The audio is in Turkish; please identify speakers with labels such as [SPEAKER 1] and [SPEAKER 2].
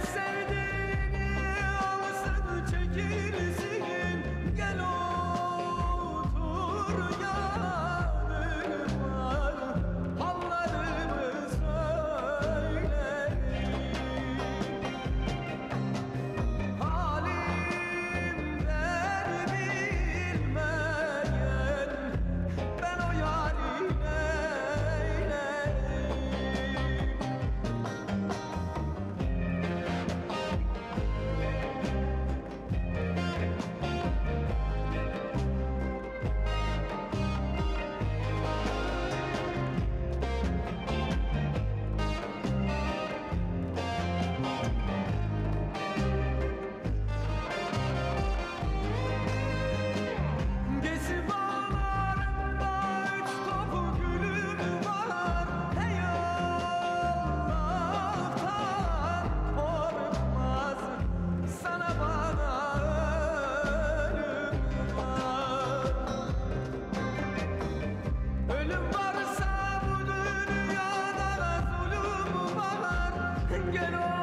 [SPEAKER 1] sevdiğini alsın çekip get up!